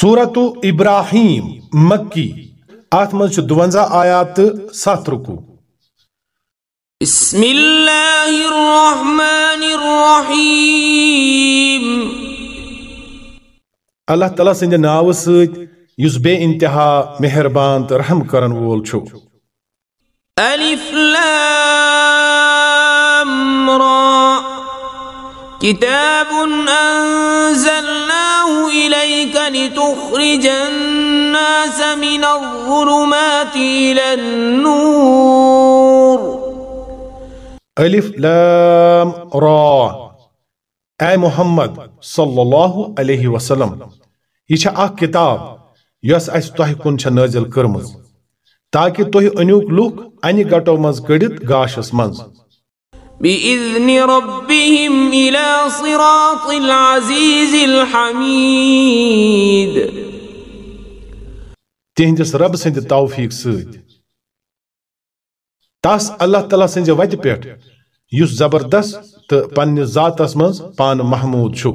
صورت ابراہیم مکی ات مز دونزہ آیات ست رکو بسم اللہ الرحمن الرحیم۔ اللہ تعالیٰ سند ناو ست یس بے انتہا مہربان تو رحم کرن وول چھو الف لام را۔ كتاب أنزلناه إليك لتخرج الناس من الظلمات إلى النور. ألف لام را. أي محمد صلى الله عليه وسلم. يشاء كتاب يس أس تحكون شنازل كرمز تاكي تحي أنيوك لوك أني غطو مز قدد غاشس منز. بإذن ربهم إلى صراط العزيز الحميد. تہندس رب سند توفیق ست تس اللہ تعالیٰ سنز وتہ پہ یس زبردست تو پنہ ذاتس مز پان محمود چھو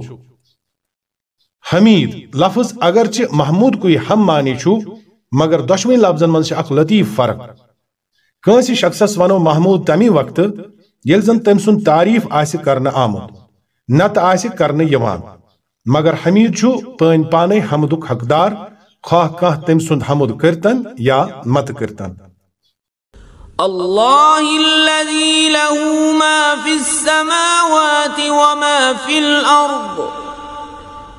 حمید لفظ اگرچہ محمود کوئی ہم معنی چھو مگر دشوین لفظن من اخ لطیف فرق کنسی شخصس ونو محمود تمی وقت یل زن تم سن تعریف آس کرنے آمد نت آس کرنے یوان، مگر حمید چھو پین پانے حمدک حقدار خواہ کانہ تم سن حمد کرتن یا مت کرتن۔ الله الذي له ما في السماوات وما في الأرض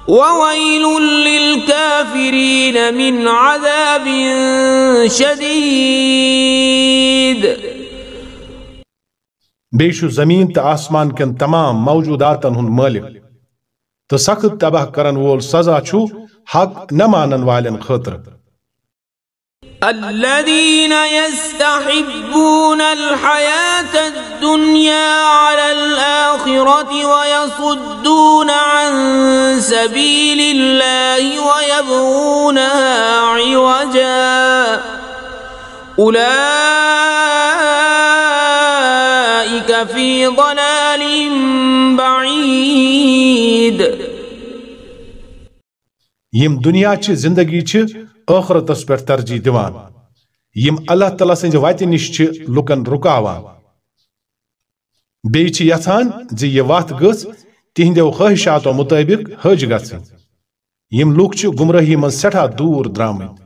وويل للكافرين من عذاب شديد بیشو زمین تا آسمان کن تمام موجوداتن ہن مالک تو سخت تباہ کرن وول سزا چھو حق نمانن والن خطر. الذين يستحبون الحياة الدنيا على الآخرة ويصدون عن سبيل الله ويبغونها عوجا. أولئك في ضلال بعيد. یم دنیا چھ زندگی چھ ٲخرتس پٮ۪ٹھ ترجیح دِوان یم اللہ تعالیٰ سٕنٛزِ وتہِ نِش چھِ لُکن رُکاوان بیٚیہِ جی چھِ یژھان زِ یہِ وتھ گٔژھ تِہنٛدیو خٲہِشاتو مُطٲبِق حج گژھٕنۍ یم لُکھ چھِ گمرٲہی منٛز سٮ۪ٹھاہ دوٗر درٛامٕتۍ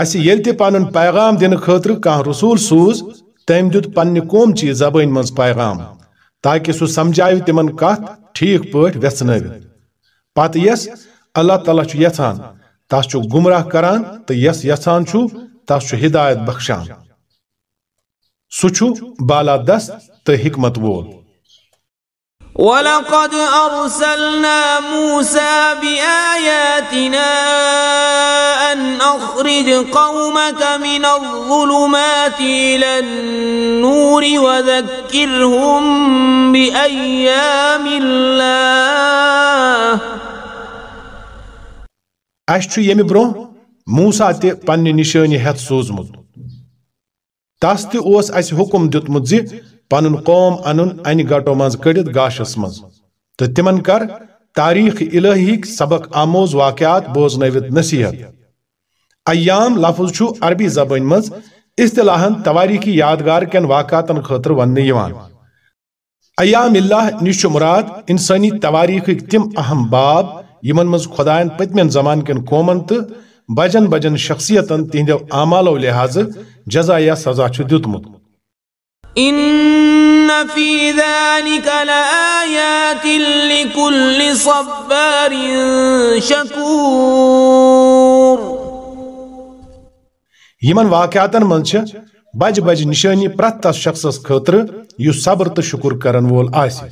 اسہِ ییٚلہِ تہِ پنُن پیغام دِنہٕ خٲطرٕ کانٛہہ رسوٗل سوٗز تٔمۍ دیُت پننہِ قومچی زبٲنۍ منٛز پیغام، تاکہِ سُہ سمجھاوِ تِمن کتھ ٹھیٖک پٲٹھۍ ویژھنٲوِتھ پتہٕ یس اللہ تعالیٰ چھُ یژھان، تس چھُ گمراہ کران تہٕ یس یژھان چھُ تس چھُ ہدایت بخشان۔ سُہ چھُ بالا دست تہٕ حکمت وول۔ ولقد أرسلنا موسى بآياتنا أن أخرج قومك من الظلمات إلى النور وذكرهم بأيام الله. چھُ ییٚمہِ برٛونٛہہ موسا تہِ پننہِ نِشٲنی ہٮ۪تھ سوٗزمُت تس تہِ اوس اَسہِ حُکم دیُتمُت زِ پنن قوم انن ان گٹو مز کڑت گاشس مز تو تمن کر تاریخ الہی سبق آموز واقعات بوزنوت نصیحت۔ ایام لفظ چھو عربی زبان مز اصطلاحاً تواریخی یادگار کن واقعاتن خاطر ون ایام اللہ نش مراد انسانی تواریخ تم اہم باب یمن مز خدائن پتمن زمان کن قومن تو بجن بجن شخصیتن تہندو اعمالو لحاظ جزا یا سزا چھ دیتمت۔ ان في ذلك لآيات لكل صبار شكور یمن واقعاتن من چھ بج بج نشانی پرت تس شخصس خاطر یس صبر تو شکر کرن وول آسی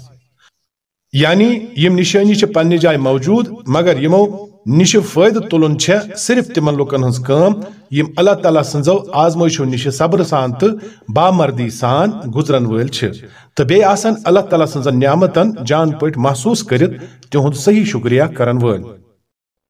یعنی یم نشانی چھ پنہ جائے موجود مگر یمو نش فائدہ تلن چھ صرف تمن لکن ہنز کام، یم اللہ تعالیٰ سنزو آزمائشو نش صبر سان تو بامردی سان گزرن ول چھ تو بے آسن اللہ تعالیٰ سنزن نعمتن جان پٹ محسوس کرت تہند صحیح شکریہ کرن ول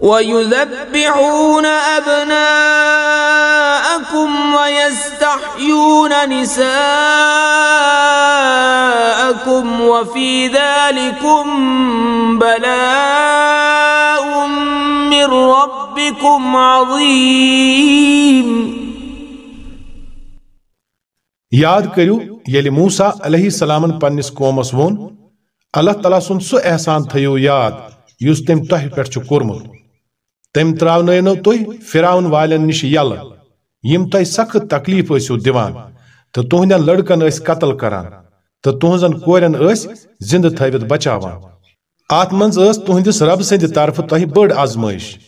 ويذبحون أبناءكم ويستحيون نساءكم وفي ذلكم بلاء من ربكم عظيم. یاد کرو یل موسا علیہ السلام پنس قومس وون اللہ تعالیٰ سن سو احسان تھیو یاد یس تم تہ پہ کورمت. تم ترو تھی فراؤن والن نش یل یم تہ سخت تکلیف ٲسِو دِوان تہٕ تُہنٛدٮ۪ن لڑکن ٲسۍ قتل کران تہٕ تُہنٛزن کورٮ۪ن ٲسۍ زِنٛدٕ تھٲوِتھ بچاوان۔ اتھ منٛز ٲس تُہنٛدِس رب سٕنٛدِ طرفہٕ تۄہہِ بٔڑ آزمٲیش۔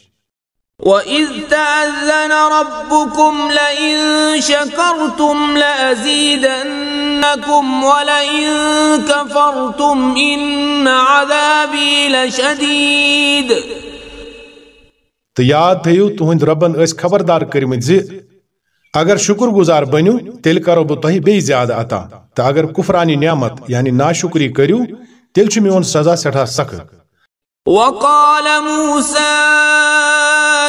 وَإِذْ تَأَذَّنَ رَبُّكُمْ لَئِن شَكَرْتُمْ لَأَزِيدَنَّكُمْ وَلَئِن كَفَرْتُمْ إِنَّ عَذَابِي لَشَدِيدٌ تو یاد تھیو تہند ربن اس خبردار کرمت زی اگر شکر گزار بنیو تیل کرو بہ تہ بی زیادہ عطا تو اگر کفرانی نعمت یعنی ناشکری کریو تیل چھ میون سزا سٹھا سخت وقال موسى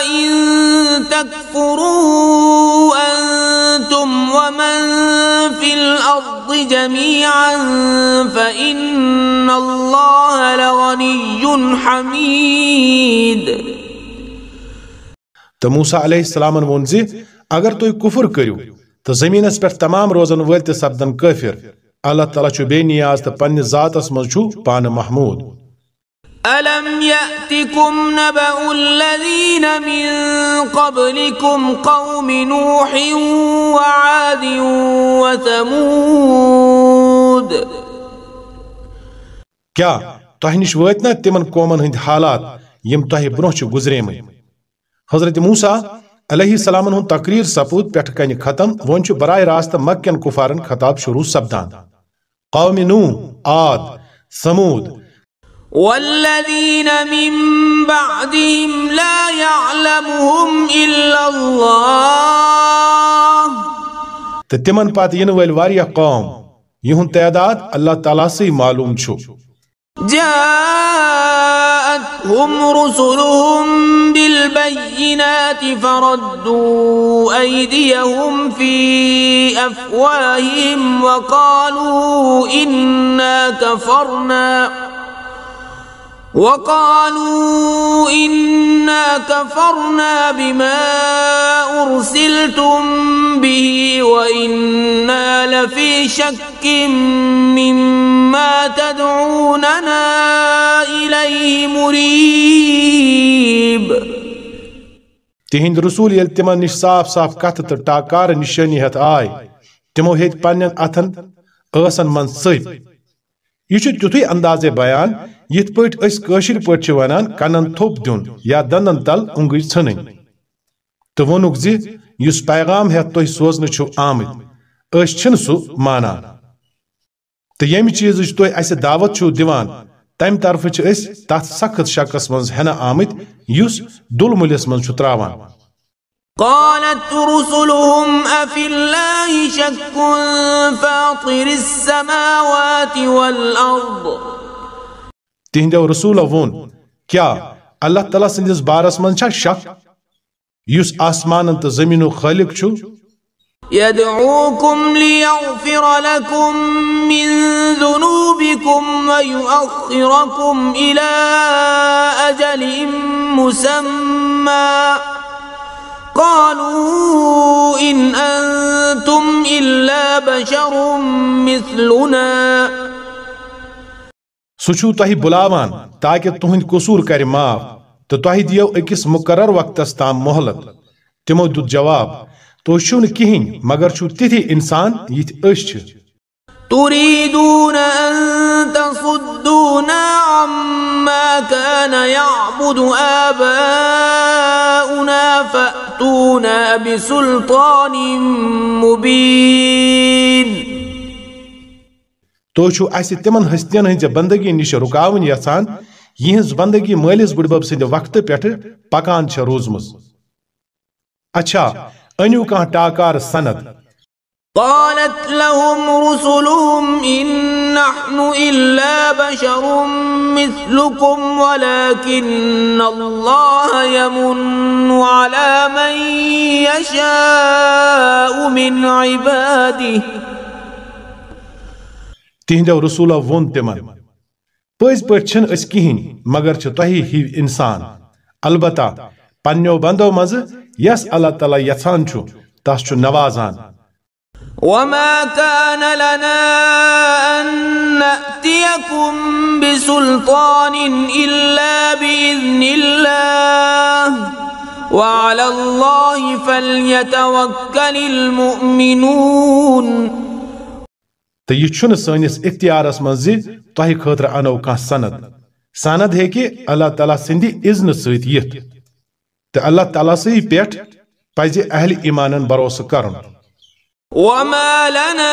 إن تكفروا أنتم ومن في الأرض جميعا فإن الله لغني حميد تو موسا علیہ السلام وون زی اگر تھی کفر کرو تو زمینس پہ تمام روزن ول تہ سپدن کافر اللہ تعالیٰ چھ بے نیاز تو پنہ ذاتس مز چھ پان محمود ألم يأتكم نبأ الذين من قبلكم قوم نوح وعاد وثمود کیا تہ نش نا تمن قومن ہند حالات یم تہ برہ گزریمت حضرت موسا علیہ السلام ہن تقریر سپود پیٹھ کن ختم ون چھ براہ راست مکن کفارن خطاب شروع سپدان۔ قوم نو عاد ثمود۔ والذین من بعدهم لا يعلمهم الا اللہ۔ تمن پات ین ول واریہ قوم یہن تعداد اللہ تعالی سے معلوم چھو۔ جاءتهم رسلهم بالبينات فردوا أيديهم في أفواههم وقالوا إنا كفرنا. وقالوا إنا كفرنا بما أرسلتم به وإنا لفي شك مما تدعوننا إليه مريب. تہند رسول یل نش صاف صاف کت تو ٹاکار نشانی ہت تمو ہیت پنن اتھن ٲسن من سب یہ تیتھے انداز بیان یت پٹ اس کاشر پٹ ونان کنن تھوپ دیون یا دندن تل انگج ژھنن تو وونک زی یس پیغام ہے تو سوزن چھو آمد اس چھن سو مانا تو یم چیز تو اس دعوت چھو دیوان تم طرف چھ اس تات سخت شکس منز ہنا آمد یس دل ملس منز چھو تراوان۔ قالت رسلهم أفي الله شك فاطر السماوات والأرض تہندو رسول وون کیا؟ اللہ تعالیٰ سندس بارس من چھا شک یس آسمان تو زمین خالق چھو يدعوكم ليغفر لكم من ذنوبكم ويؤخركم إلى أجل مسمى. قالوا إن أنتم إلا بشر مثلنا. سوچو تہی بلاوان تاکہ تہند قصور کر معاف تو تہ دیو اکس مقرر وقتس تام مہلت۔ تمو دت جواب تو چھو نہ کہین مگر چھو تیتھی انسان یت أش چھ۔ تريدون أن تصدونا عما كان يعبد آباؤنا فأتونا بسلطان مبين تو چھو اسہ تمن ہستین ہنز بندگی نش رکاون یژھان یہنز بندگی مالس بڑبب سند وقت پٹھ پکان چھ روزمز۔ اچھا انیو کان ٹاکار سند۔ قالت لهم رسلهم إن نحن إلا بشر مثلكم، ولكن الله يمن على من يشاء من عباده. تہندو رسولو وون تمن پز پہ کہین، مگر تہی ہی انسان۔ البتہ پنو بندو مز، یس اللہ تعالی یژھان چھ تس نوازان۔ وما كان لنا أن نأتيكم بسلطان إلا بإذن الله وعلى الله فليتوكل المؤمنون۔ تو یہ چھن سنس اختیارس من زی تہ خاطر انو کان سند۔ سند ہے کہ اللہ تعالیٰ سندی اذن ست یت تو اللہ تعالیٰ سی پیٹھ پزِ اہل ایمانن بروسہ کرن۔ وما لنا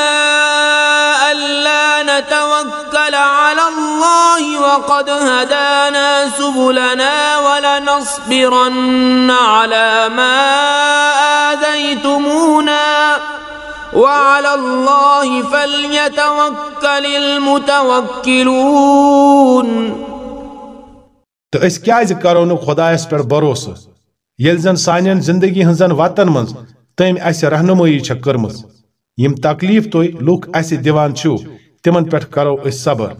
ألا نتوكل على الله وقد هدانا سبلنا ولنصبرن على ما آذيتمونا وعلى الله فليتوكل المتوكلون. تو اس کیازِ کرو نہٕ خۄدایس پٮ۪ٹھ بھروسہٕ؟ ییٚلہِ زن سانٮ۪ن زندگی ہٕنٛزن وتن منٛز تم اس رہنمائی چھ کرمز یم تکلیف تو لوک اس دیوان چھو تمن پٹھ کرو اس صبر۔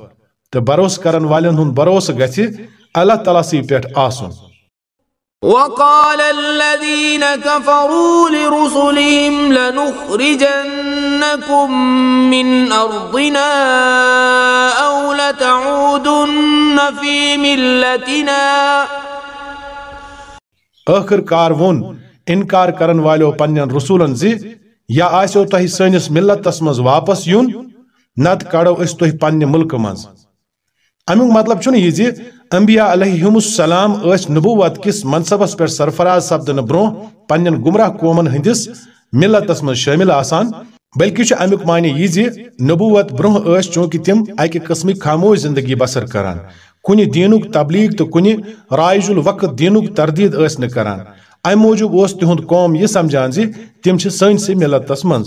تو بروس کرن والن ہن بروس گژھِ اللہ تعالی سی پٹھ آسن۔ وقال الذين كفروا لرسلهم لنخرجنكم من أرضنا أو لتعودن في ملتنا. آخر کار وون انکار کرن والو پنن رسولن زی، یا آسو تہ سنس ملتس مز واپس یون، نت کڑو اس تہ پنہ ملک مز امیک مطلب چھن یہ زی جی، انبیاء علیہم السلام اس نبوت کس منصبس پر سرفراز سپدن برو پنن گمراہ قومن ہندس ملتس مز شامل آسان، بلکہ چھ امیک معنی یہ زی نبوت برو اس چونکہ تم اکہ قسم خاموش زندگی بسر کران۔ کنہ دینک تبلیغ تو کنہ رائج الوقت دینک تردید اس نہ کران۔ ام موجود اس تہد قوم یہ سمجھان زی تم سنسی ملتس من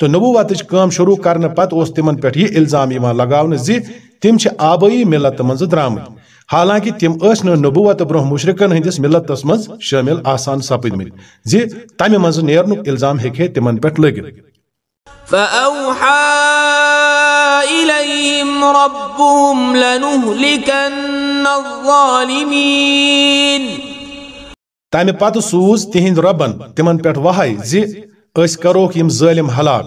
تو نبوت کام شروع کرنے پتہ اس تمن پہ یہ الزام لگاؤن زی تم آبائی ملت من درامت حالانکہ تم اس نبوت برہ مشرقن ہندس ملتس من شامل آسان سپدمت زی تمہ من نیرنک الزام ہیکہ تمن پہ لگت إليهم ربهم لنهلكن الظالمين۔ تمہ پتہ سوز تہند ربن تمن پہ وہائی زی اس کروک یم ظالم ہلاک۔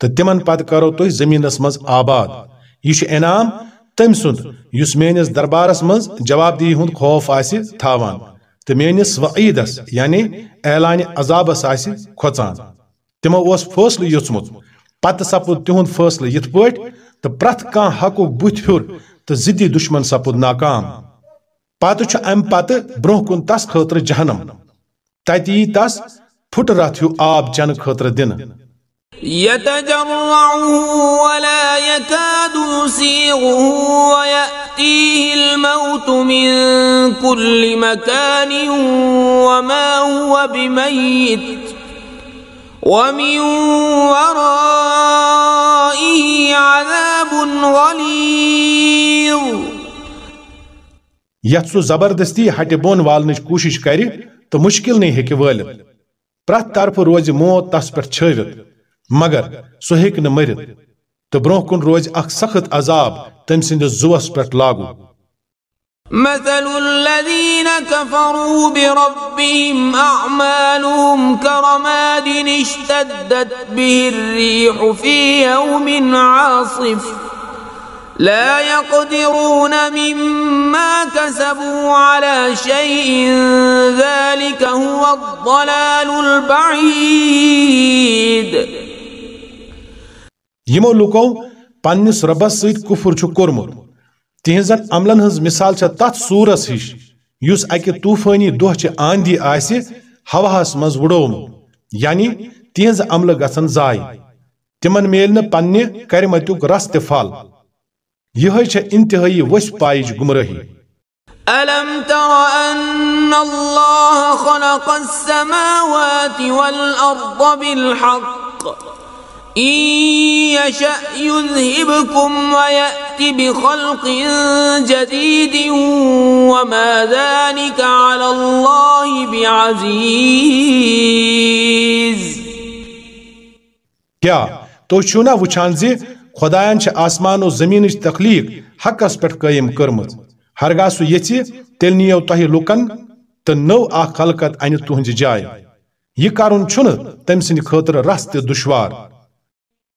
تتمن پت کرو تو زمینس مز آباد۔ یہ انعام تم سند اس میس دربارس مز جواب دی ہند خوف آس تھاوان تو میس وعیدس یعنی اعلان عذابس آس کھوچان تمو اس فیصلہ یوچمت پتہ سپد تہد فیصلہ یت پٹ تو پرت کان حقوق بت پھر تو زدی دشمن سپد ناکام۔ پتہ ام پتہ برہ کن تس خاطر جہنم۔ تت یی تس پھٹ رت ہیو آب چن خاطر دن يتجرعه ولا يكاد يسيغه ويأتيه الموت من كل مكان وما هو بميت ومن ورائه عذاب غليظ. یت سو زبردستی ہٹہ بون والنچ کوشش کر تو مشکل نہیں ہیکہ والت پرت طرف روز موت تس پہ چھوت مگر سہ ہیک نہ برہ کن روز اخ سخت عذاب مثل الذين كفروا بربهم أعمالهم كرماد اشتدت به الريح في يوم عاصف لا يقدرون مما كسبوا على شيء ذلك هو الضلال البعيد يمو لوكو پنس ربس سيد كفر چھ كورمت تہذن عملن ہز مثال چھ تت سورس ہش۔ یس اکہ طوفانی دہ چہ آندی آسی ہواہس مز وڑوم یعنی تہذ عمل گژھن ضائع تمن میل نہ پنہ کرمتیک رس تہ پھل۔ یہ چھ انتہائی وس پائج گمراہی ألم تر أن الله خلق السماوات والأرض بالحق۔ بخلق جديد وما ذلك على الله بعزيز۔ کیا؟ تو چھونا وچھان زی؟ خدایان چھ آسمان و زمین تخلیق حق اس پٹ قائم کرمت۔ ہرگاہ سو یچی، تیل نیو تہی لکن تو نو آ خلقت ان تہنج جائے۔ یہ کارن چھن تم سند خاطر رست دشوار۔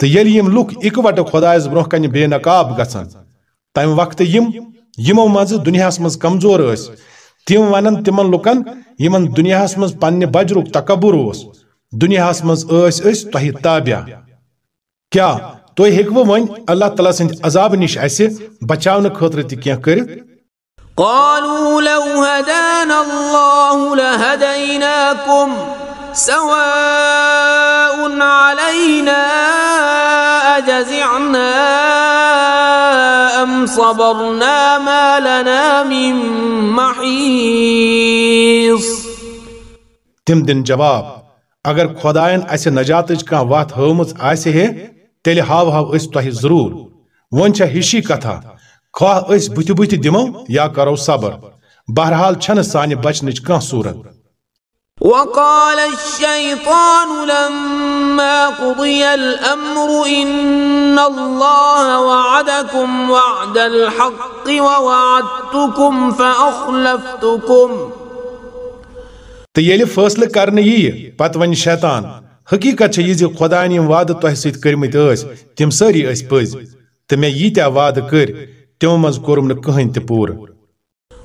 تو یل یم لوک اکوٹ خدائس برہ کن بے نقاب گھن تم وقت یم یمو مز دنیا مز کمزور اس تم ونن تمن لکن یمن دنیا مز پنہ بجرک تکبر اس دنیا مز اس اس تہ تابع کیا تھی ہیکو ون اللہ تعالیٰ سند عذاب نش اس بچاؤن خاطر تہ کی کرت قالوا لو هدانا الله لهديناكم سواء علينا أجزعنا أم صبرنا ما لنا من محيص؟ تم دن جواب اگر خدائن اسہ نجاتچ کان وات ہمز آسہ ہے تیل ہاو ہاو اس تہ ضرور۔ ون چھ ہشی کتھا خواہ اس بت بت دمو یا کرو صبر۔ بہرحال چھن سانہ بچنچ کان صورت۔ وقال الشيطان لما قضي الأمر إن الله وعدكم وعد الحق ووعدتكم فأخلفتكم. تو یل فیصلہ کرنے یہ پت ون شیطان حقیقت یہ زِ خدایَن یِم وعدٕ تۄہہِ سۭتۍ کٔرمٕتۍ ٲسۍ تِم سٲری ٲسۍ پٔزۍ تہٕ مےٚ ییٖتیٛاہ وعدٕ کٔرۍ تِمو منٛز کوٚرُم نہٕ کٕہٕنۍ تہِ پوٗرٕ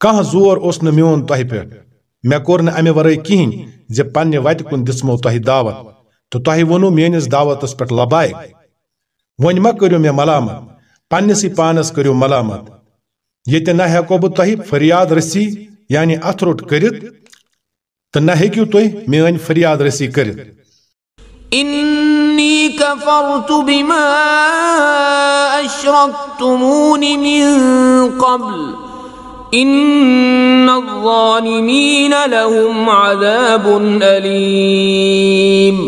کانٛہہ زور اوس نہٕ میون تۄہہِ پٮ۪ٹھ مےٚ کوٚر نہٕ امہِ ورٲے کِہیٖنۍ زِ پننہِ وتہِ کُن دِژمو تۄہہِ دعوت تہٕ تۄہہِ ووٚنوٕ میٲنِس دعوتس پٮ۪ٹھ لبایک وۄنۍ مہ کٔرِو مےٚ ملامت پننِسٕے پانس کٔرِو ملامت ییٚتہِ نہ ہٮ۪کو بہٕ تۄہہِ فریاد رسی یعنی اتھ روٚٹ کٔرِتھ تہٕ نہ ہیٚکِو تُہۍ میٲنۍ فریاد رسی کٔرِتھ إني كفرت بما أشركتمون من قبل إن الظالمين لهم عذاب أليم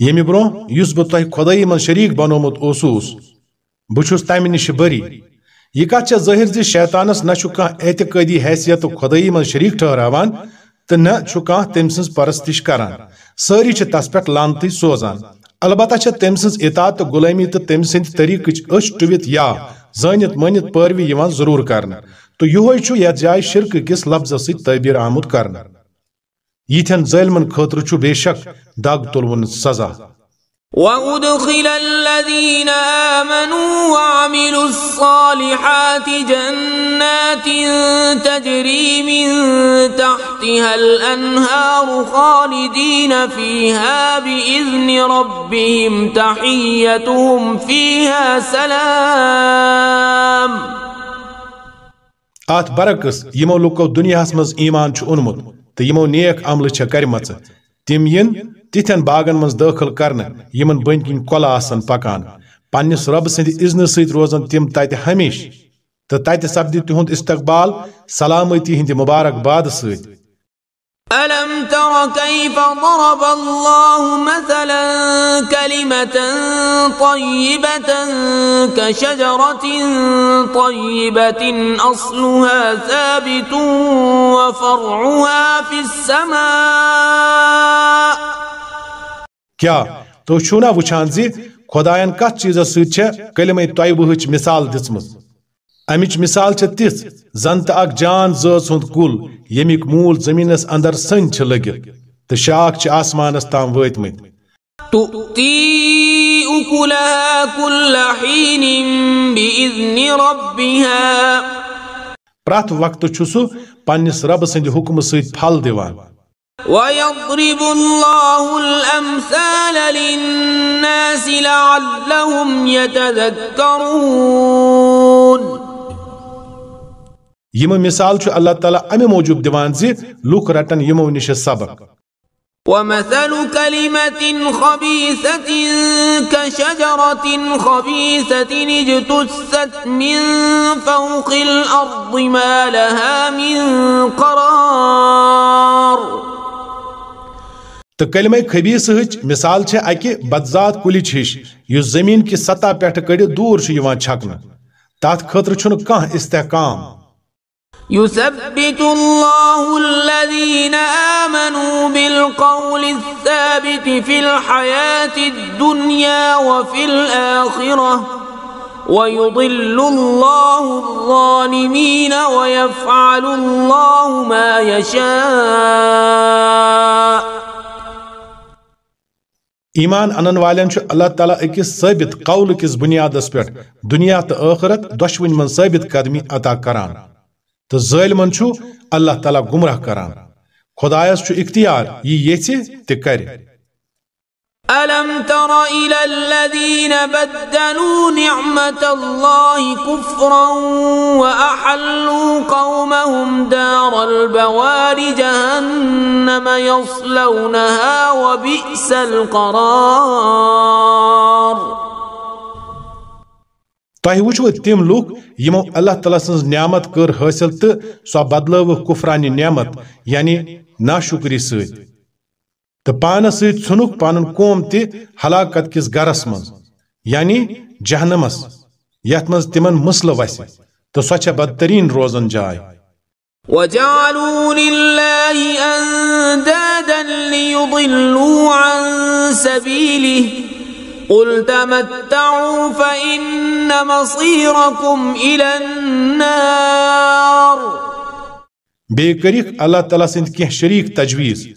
ییٚمہِ برونٛہہ یُس بہٕ تۄہہِ خۄدٲیی منٛز شریٖک بنومُت اوسُس بہٕ چھُس تمہِ نِش بٔری یہِ کتھ چھےٚ ظٲہِر شیطانس نہ چھُ کانٛہہ اعتقٲدی حیثیت خۄدٲیی منٛز شریٖک ٹھہراوان تہٕ نہ چھُ کانٛہہ تٔمۍ سٕنٛز پرستش کران سٲری چھِ تس پٮ۪ٹھ لانتٕے سوزان البتہ چھےٚ تٔمۍ سٕنٛز اطاعت تہٕ غلٲمی تہٕ تٔمۍ سٕنٛدِ طریٖقٕچ أچھ ٹُوِتھ یا زٲنِتھ مٲنِتھ پٲروی یِوان ضروٗر کرنہٕ تہٕ یِہوے چھُ یتھ جایہِ شرکہٕ کِس لفظس سۭتۍ تعبیر آمُت کرنہٕ یتھن ظلمن خاطر چھو بے شک دگ تلون سزا وأدخل الذين آمنوا وعملوا الصالحات جنات تجري من تحتها الأنهار خالدين فيها بإذن ربهم تحيتهم فيها سلام آت برعکس یمو لوکو دنیاہس مز ایمان چھ اونمت تو یمو نیک عمل چھ کرمچ تم ین تتھن باغن من داخل کرنے یمن بن کن کل آسن پکان پنس رب سند اذن ست روزن تم تت ہمیشہ تو تت سپد تہد استقبال سلامتی ہند مبارک باد ست ألم تر كيف ضرب الله مثلا كلمة طيبة كشجرة طيبة أصلها ثابت وفرعها في السماء. کیا تو چھونا وچھان زی خدایان کت چیز ست کلمہ طیبہ مثال دژمژ امچ مثال تس زن تو اک جان ذات ہند کل یمیک مول زمینس اندر سن لگت تو شاخ آسمانس تام وت مت تؤتي أكلها كل حين بإذن ربها پرات وقت چھ سہ پنس رب سند حکم ست پھل دیوان ويضرب الله الأمثال للناس لعلهم يتذكرون یم مثال چھ اللہ تعالیٰ امہ موجود دیوان زی لوک رٹن یمو نش سبق. ومثل كلمة خبيثة كشجرة خبيثة اجتثت من فوق الأرض ما لها من قرار تو کلمہ خبیس ہچ مثال چھ اکہ بدذات کلچ ہش یس زمین کی سطح پیٹھ کڑ دور چھ یوان چھکن تات خاطر چھن کانٛہہ استحکام؟ يثبت الله الذين آمنوا بالقول الثابت في الحياة الدنيا وفي الآخرة ويضل الله الظالمين ويفعل الله ما يشاء. ایمان أنن والن اللہ تعالیٰ اکس ثابت قول کس بنیادس پہ دنیا تو آخرت دشوین من ثابت قدمی عطا کران تو ظالمن چھو اللہ تعالیٰ گمراہ کران. خدایس چھو اختیار یہ یچہ تہ کر ألم تر إلى الذين بدلوا نعمة الله كفرا وأحلوا قومهم دار البوار جهنم يصلونها وبئس القرار. تہ وچھو تم لوک یمو اللہ تعالیٰ سن نعمت کر حاصل تو سو بدلو کفرانی نعمت یعنی ناشکری ست تو پانس ست ژھنک پن قوم تہ ہلاکت کس گرس من یعنی جہنمس یت مز تمن مسل وس تو سو چھ بدترین روزن جائے وجعلوا لله أندادا ليضلوا عن سبيله، قل تمتعوا فإن ان مصيركم الى النار. بے کرک اللہ تعالیٰ سند کی شریک تجویز،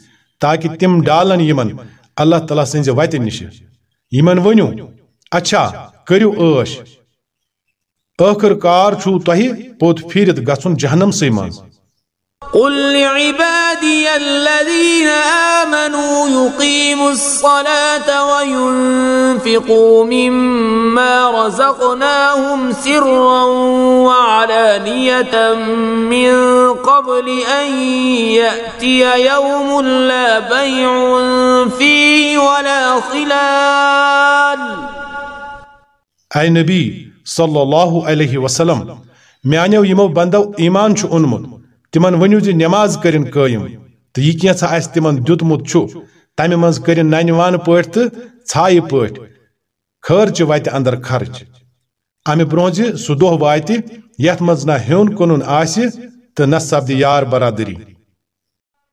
تاکہ تم ڈالن یمن، اللہ تعالیٰ سند وتہ نش۔ یمن ونیو اچھا کرو عش ٲخر کار چھو تۄہہِ پوٚت پھیرِتھ گژھُن جہنم سٕے منٛز قل لعبادي الذين آمنوا يقيموا الصلاة وينفقوا مما رزقناهم سرا وعلانية من قبل أن يأتي يوم لا بيع فيه ولا خلال. أي نبي صلى الله عليه وسلم میانیو یمو بندو ایمان چھُ اوٚنمُت تمن ونیو زی نماز کرن قائم تو یہ کینسا اس تمن دیتمت چھو تمہ مز کرن ننہ وان پٹ تو ژھایہ پٹ خرچ وت اندر خرچ امہ برونہ زِ سہ دۄہ واتہِ یتھ منٛز نہ ہیوٚن کٕنُن آسہِ تہٕ نہ سپدِ یار برادری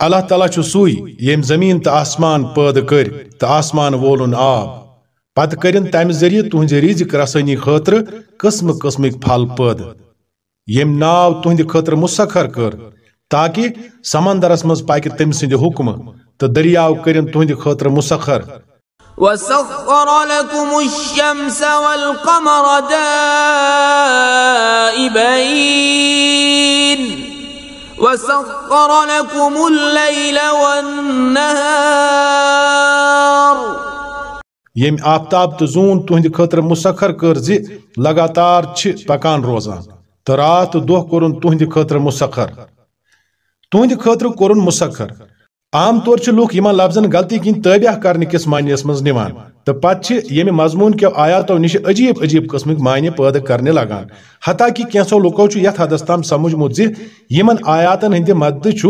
اللہ تعالیٰ چھ سوئی یم زمین تو آسمان پید کر تو آسمان وولن آب پتہ کرن تمہ ذریعہ تہذ رزق رسانی خاطر قسم قسمک پھل پید یم ناو تہند خاطر مسخر کر تاکہ سمندرس مز پکہ تم سند حکم تو دریاو کرن تہند خاطر مسخر وسخر لكم الشمس والقمر دائبين وسخر لكم الليل والنهار. یم آفتاب تو زون تہند خطر مسخر کر زی لگاتار چھ پکان روزان تو رات دہ کورن تہند خطر مسخر تہند خطر کورن مسخر عام طور چھ لوک یمن لفظن غلطی کن تابع کرنے کس معنیس مز نوان۔ تو پتہ یم مضمون کے آیاتو نش عجیب عجیب قسمک معنی پید کرنے لگان۔ حتیٰ کہ کینسو لوکو چھ یت حدس تام سمجھمت زی یمن آیاتن ہند مد چھ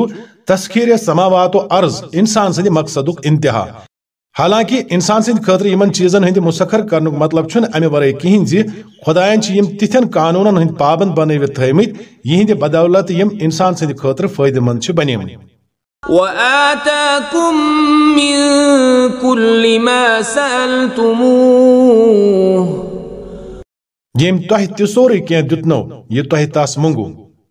تسخیر سماوات و عرض، انسان سند مقصدک انتہا۔ حالانکہ انسان سند خاطر یمن چیزن ہند مسخر کرنک مطلب چھن امہ ورائے کہین زی خدایان چھ یم تتھن قانونن ہند پابند بنوت تھیمت یہند بدولت یم انسان سند خاطر فائدہ مند چھ بنیمت وآتاكم من كل ما سألتموه. یم تہ تہ سورے کی دتنو یہ تہ تاس منگو۔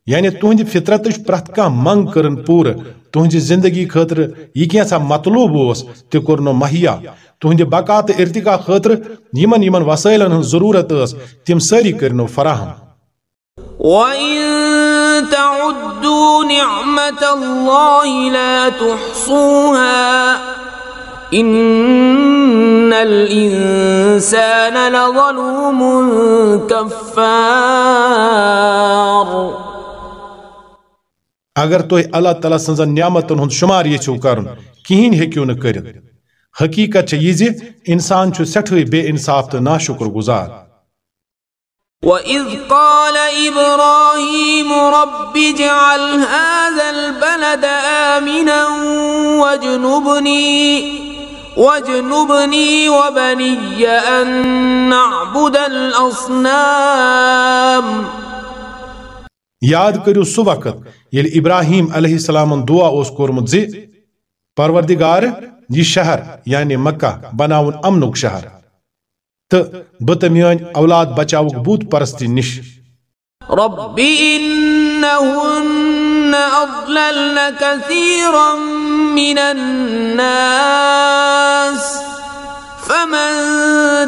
یعنی تہند فطرت پرت کان منگ کرن پور تہند زندگی خاطر یہ کینسا مطلوب اس تہ کرنو مہیا۔ تہند بقا تو ارتقا خاطر یمن یمن وسائلن ہن ضرورت اس تم ساری کرنو فراہم۔ وَإِن تَعُدُّوا نِعْمَةَ اللَّهِ لَا تُحْصُوهَا. إِنَّ الْإِنسَانَ لَظَلُومٌ كَفَّارٌ. اگر تو اللہ تعالیٰ سنزن نعمتن ہند شمار یچو کرن، کہین ہیکیو نہ کرت حقیقت چھ یہ زِ انسان چھ سٹھے بے انصاف تو ناشکر گزار وَإِذْ قَالَ إِبْرَاهِيمُ رَبِّ اجْعَلْ هَذَا الْبَلَدَ آمِنًا وَاجْنُبْنِي وَاجْنُبْنِي وَبَنِيَّ أَن نَّعْبُدَ الْأَصْنَامَ. یاد کریو سو وقت یل ابراہیم علیہ السلام دعا اس کورمت زی پروردگار یہ شہر یعنی مکہ بناون امنک شہر بت میان أولاد بچاوک بوت پرستی نش. رب إنهن أضللن كثيرا من الناس فمن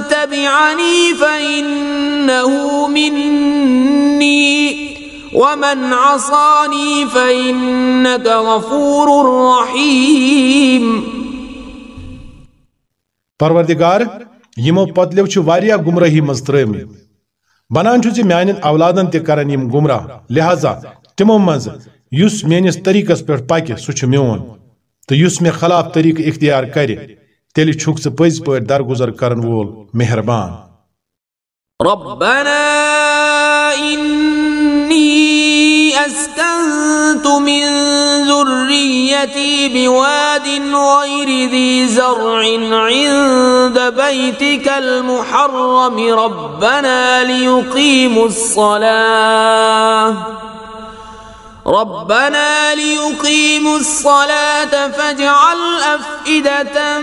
تبعني فإنه مني ومن عصاني فإنك غفور رحيم پروردگار یمو پتلیو چھ واریاہ گمراہی مز ترمی بنان چھ میان اولادن تہ کرن یم گمراہ۔ لہذا تمو مز یس میانس طریقس پہ پکہ سہ میون۔ تو یس مے خلاف طریقہ اختیار کرے۔ تیلی چھک ژٕ پٔزۍ پٲٹھۍ درگُزر کرن وول مہربان۔ ربنا إني أسكنت من ذريتي بواد غير ذي زرع عند بيتك المحرم ربنا ليقيموا الصلاة. ربنا ليقيموا الصلاة فاجعل أفئدة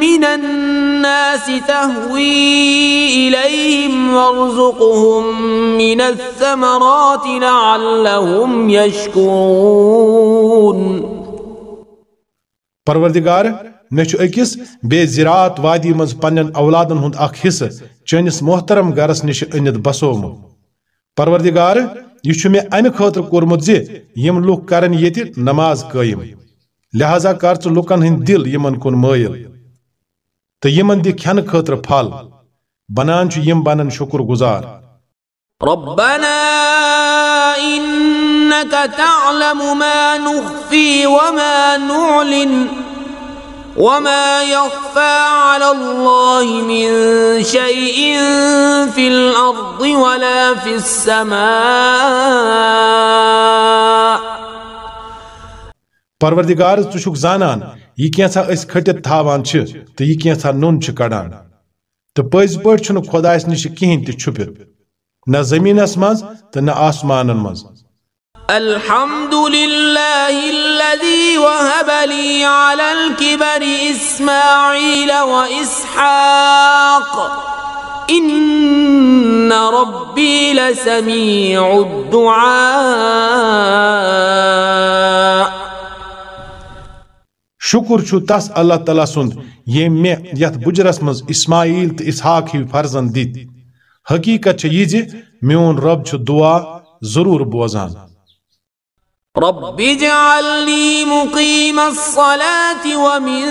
من الناس تهوي إليهم وارزقهم من الثمرات لعلهم يشكرون. پروردگار مے چھ أکِس بے زراعت وادی مز پنن اولادن ہند اخ حصہ چٲنِس محترم گرس نش أنِتھ بسومُت پروردگار یہ چھ مے امہ خاطر کورمت زِ یم لوک کرن ییٚتہِ نماز قٲیِم لہذا کر ژٕ لُکن ہٕنٛدۍ دل یمن کُن مٲیل تہٕ یمن دِ کھٮ۪نہٕ خٲطرٕ پھل بنان چھُ یم بنن شکر گزار۔ ربنا إنك تعلم ما نخفي وما نعلن۔ وما يخفى على الله من شيء في الأرض ولا في السماء پروردگار تشک زانان، یہ کینسا اس کھٹت تھاوان چھ تو یہ کینسا نون چھ کڑان۔ تو پز پٹ چھن خدا اس نش کہین تہ چھپت نہ زمینس مز تہ نہ آسمانن مز الحمد لله الذي وهب لي على الكبر إسماعيل وإسحاق إن ربي لسميع الدعاء. شکر چھُ تس اللہ تعالیٰ سُنٛد. ییٚمۍ مےٚ یتھ بُجرس منٛز اسماعیل تہٕ اسحاق ہِوۍ فرزن دِتۍ حقیقت چھِ یہِ زِ میون رب چھُ دعا ضروٗر بوزان. رب اجعلني مقيم الصلاة ومن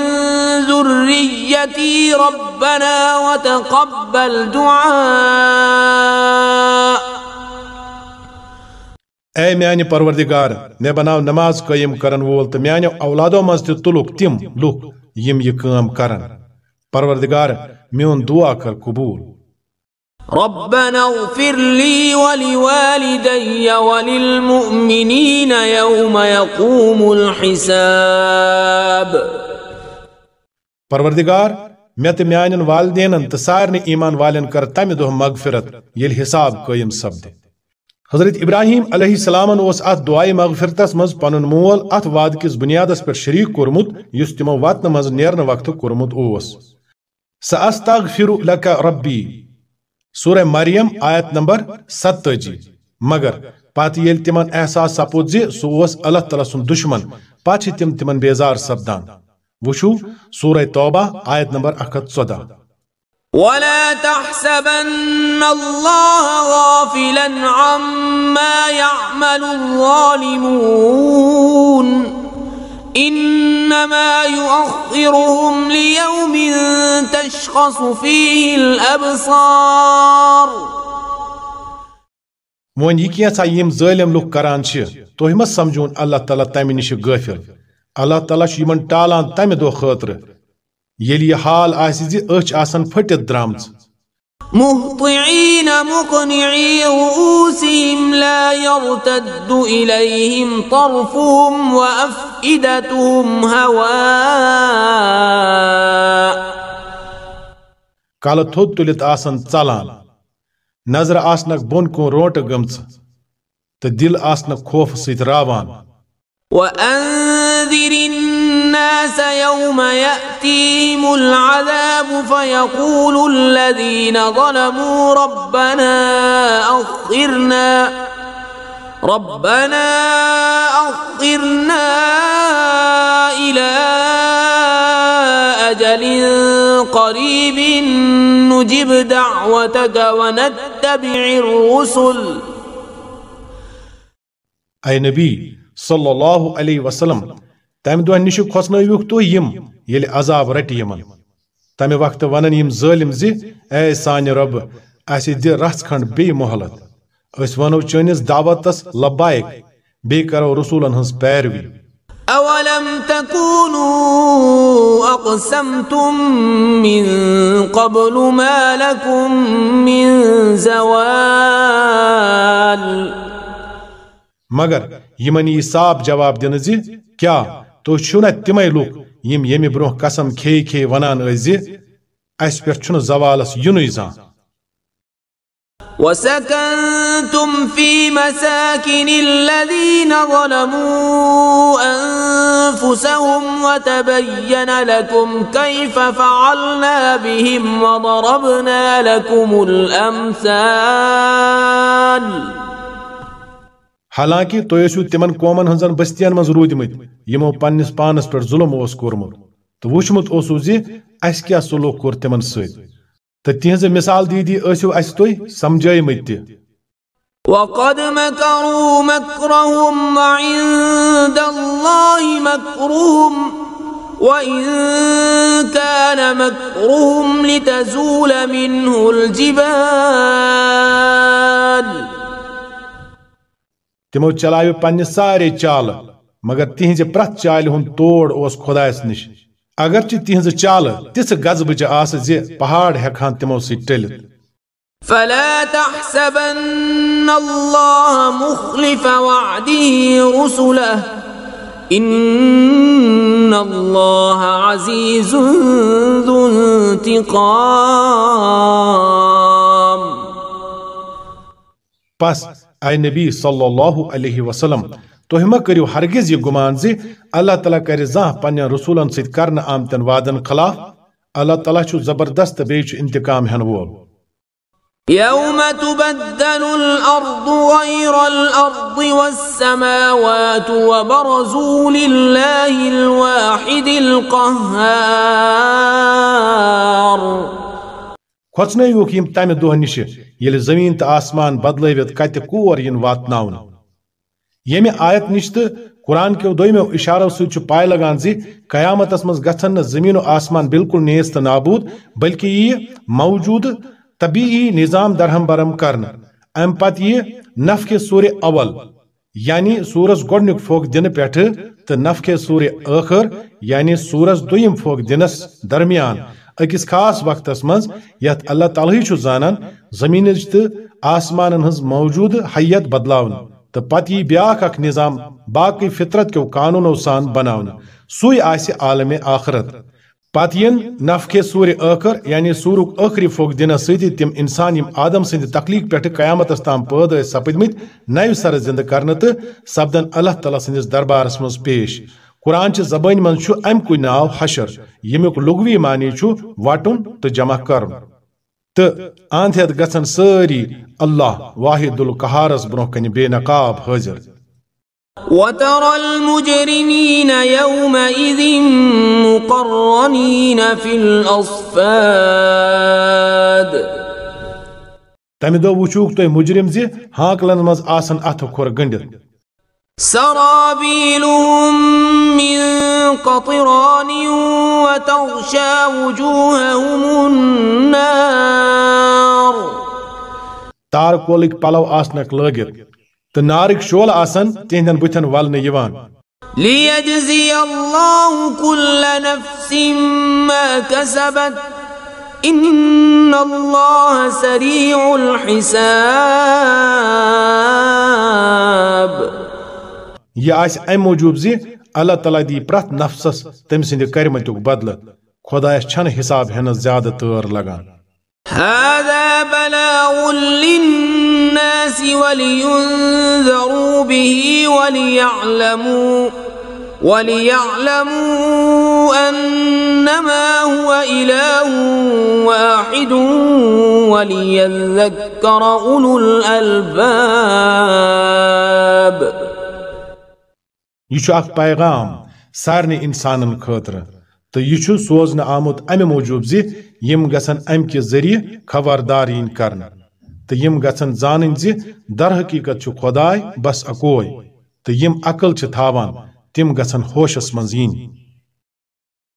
ذريتي ربنا وتقبل دعاء. اے میانہِ پروردگار مےٚ بناو نماز قٲیِم کرن وول تہٕ میانیو أولادو منٛز تہِ تُلُکھ تِم لُکھ یِم یہِ کٲم کرن پروردگار میون دعا کر قبوٗل. ربنا اغفر لي ولوالدي وللمؤمنين يوم يقوم الحساب. پروردگار مےٚ تہٕ میانٮ۪ن والدینن تہٕ سارنٕے ایمان والٮ۪ن کر تمہِ دۄہ مغفرت، ییٚلہِ حساب قٲیِم سپدِ۔ حضرت ابراہیم علیہ السلامن اوس اتھ دعائے مغفرتس منٛز پنُن مول اتھ وعدٕ کِس بنیادس پٮ۪ٹھ شریٖک کوٚرمُت، یُس تِمو وتنہٕ منٛز نیرنہٕ وقتہٕ کوٚرمُت اوس۔ سہ استغفر لك ربی سورہ مریم آیت نمبر ستتجی مگر پتہ ییٚلہِ تِمن احساس سپود زِ سُہ اوس اللہ تعالیٰ سُنٛد دشمن، پتہٕ چھِ تِم تِمن بیزار سپدان۔ وٕچھو سورہ توبہ آیت نمبر اکھ ہتھ ژۄدہ ولا تحسبن الله غافلا عما يعمل الظالمون۔ إنما يؤخرهم ليوم تشخص فيه الأبصار. وۄنۍ یہِ کینٛژھا یِم ظٲلِم لُکھ کران چھِ تُہۍ مہ سمجھون اللہ تعالیٰ تمہِ نِش غٲفِل اللہ تعالیٰ چھُ یِمن ٹالان تمہِ دۄہ خٲطرٕ ییٚلہِ یہِ حال آسہِ زِ أچھ آسن پھٔٹِتھ درٛامژٕ مهطعين مقنعي رؤوسهم لا يرتد إليهم طرفهم وأفئدتهم هواء. کالہٕ تھوٚد تُلِتھ آسن ژلان نظر آسنکھ بۄن کُن روٹہٕ گٔمژٕ تہٕ دِل آسنکھ خوفہٕ سۭتۍ راوان۔ وأنذر الناس يوم يأتيهم العذاب فيقول الذين ظلموا ربنا أخرنا ربنا أخرنا إلى أجل قريب نجب دعوتك ونتبع الرسل. اے نبی صلی اللہ علیہ وسلم تمہ دۄہ نِش کھۄژنٲوِکھ تُہۍ یِم ییٚلہِ عذاب رٹہِ یِمن تمہِ وقتہٕ ونن یِم ظٲلِم زِ اے سانہِ رۄب اَسہِ دِ رژھ کھنڈ بیٚیہِ مۄہلت أسۍ ونو چٲنِس دعوتس لبایک بیٚیہِ کرو رسوٗلن ہٕنٛز پیروی أولم تكونوا أقسمتم من قبل ما لكم من زوال مگر یمن یی صاف جواب دِنہٕ زِ کیٛاہ تو چھونا تمے لوگ یم یمی برو قسم کھے کھے ونان ازی اس پر چھن زوالس ینوی زان وسكنتم في مساكن الذين ظلموا أنفسهم وتبين لكم كيف فعلنا بهم وضربنا لكم الأمثال. حالانکہ تُہۍ ٲسِو تِمن قومن ہٕنٛزن بستین منٛز روٗدمٕتۍ یِمو پننِس پانس پٮ۪ٹھ ظُلم اوس کوٚرمُت۔ تہٕ وٕچھمُت اوسوٕ زِ اَسہِ کیٛاہ سلوک کوٚر تِمن سۭتۍ۔ تہٕ تِہنٛزِ مثال دی دیٖدی ٲسِو اَسہِ تُہۍ سمجھٲیمٕتۍ تہِ۔ وقد مكروا مكرهم وعند الله مكرهم وإن كان مكرهم لتزول منه الجبال۔ تِمو چلاوِ پننہِ سارے چالہٕ مگر تِہنٛزِ پرٛٮ۪تھ چالہِ ہُنٛد توڑ اوس خۄدایس نِش اگرچہِ تِہنٛزٕ چالہٕ تِژھٕ گزبٕچہِ آسہٕ زِ پہاڑ ہٮ۪کہٕ تِمو سۭتۍ ٹٔلِتھ فلا تحسبن الله مخلف وعده رسله ان اللہ عزیز ذو انتقام پس اے نبی صلی اللہ علیہ وسلم تہ مہ کرو ہرگز یہ گمان زی اللہ تعالیٰ کر زان پنن رسولن ست کرن آمتن وعدن خلاف اللہ تعالیٰ چھ زبردست بیچ انتقام ہن وول۔ يوم تبدل الأرض غير الأرض والسماوات وبرزوا لله الواحد القهار کھوچنٲیوُکھ یِم تمہِ دۄہ نِشہِ ییٚلہِ زٔمیٖن تہٕ آسمان بدلٲوِتھ کتہِ کور یِن واتناونہٕ ییٚمہِ آیت نِش تہٕ قرآن کیو دویمو اشارو سۭتۍ چھُ لگان زِ قیامتس منٛز گژھن نہٕ و آسمان بالکل نیز تہٕ نابوٗد، بلکہِ یہِ موجوٗدٕ طبیعی نظام درہم برہم کرنا ام پت یہ نفق سور اول یعنی سورس گۄڈنیُک فوق دنہٕ پٮ۪ٹھٕ تہٕ نفق سور ٲخر یعنی سورس دویم فوق دنس درمیان۔ أکِس خاص وقتس منٛز یتھ اللہ تعالیٰ چھُ زانان زمینٕچ تہٕ آسمانن ہٕنٛز موجوٗدٕ حیت بدلاونہٕ تہٕ پتہٕ یی بیاکھ اکھ نظام باقٕے فطرت کیو قانوٗنو سان بناونہٕ سُے آسہِ عالمِ آخرت۔ پت ین نفق سور ٲخر یعنی سورک ٲخری فوق دنس سۭتی تم انسان یم آدم سند تخلیق پٮ۪ٹھٕ قیامتس تام پٲدٕ ٲسۍ سپدمٕتۍ نوِ سرٕ زندٕ کرنہٕ تہٕ سپدن اللہ تعالیٰ سٕنٛدِس دربارس منٛز پیش۔ قرآن چہِ زبٲنۍ منٛز چھُ اَمہِ کُے ناو حشر. ییٚمیُک لغوی معنی چھُ وٹُن تہٕ جمع کرُن تہٕ اند ہٮ۪تھ گژھن سٲری اللہ واحد القہارس برونٛہہ کنہِ بے نقاب حٲضر وترى المجرمين يومئذ مقرنين في الأصفاد. تمہِ دۄہ وٕچھوُکھ تُہۍ مُجرم زِ ہانکلن منٛز آسن اَتھٕ کھۄر گٔنڈِتھ سرابيلهم من قطران وتغشى وجوههم النار. تار کولٕکۍ پلو آسنکھ لٲگِتھ تہٕ نارٕکۍ شولہٕ آسن تِہنٛدٮ۪ن بُتھٮ۪ن ولنہٕ یِوان. ليجزي الله كل نفس ما كسبت إن الله سريع الحساب. یہِ آسہِ امہِ موٗجوٗب زِ اللہ تعالیٰ دی پرٛٮ۪تھ نفسس. تٔمۍ سٕنٛدِ کرمتیُک بدلہٕ خۄدایس چھنہٕ حساب ہٮ۪نس زیادٕ تٲر لگان. هذا بلاغ للناس ولينذروا به وليعلموا وليعلموا أنما هو إله واحد وليذكر أولو الألباب. یہ اخ پیغام سارنٕے انسان خاطر تو یہ سوزن آمت امہ موجوب موٗجوٗب زِ یِم گژھن امہِ کہِ خبردار یِنۍ کرنہٕ تو یم گژھن زانٕنۍ زِ در حقیقت چھُ خۄداے بس اکوے تو یم عقل چھِ تھاوان تم گژھن ہوشس منٛز یِنۍ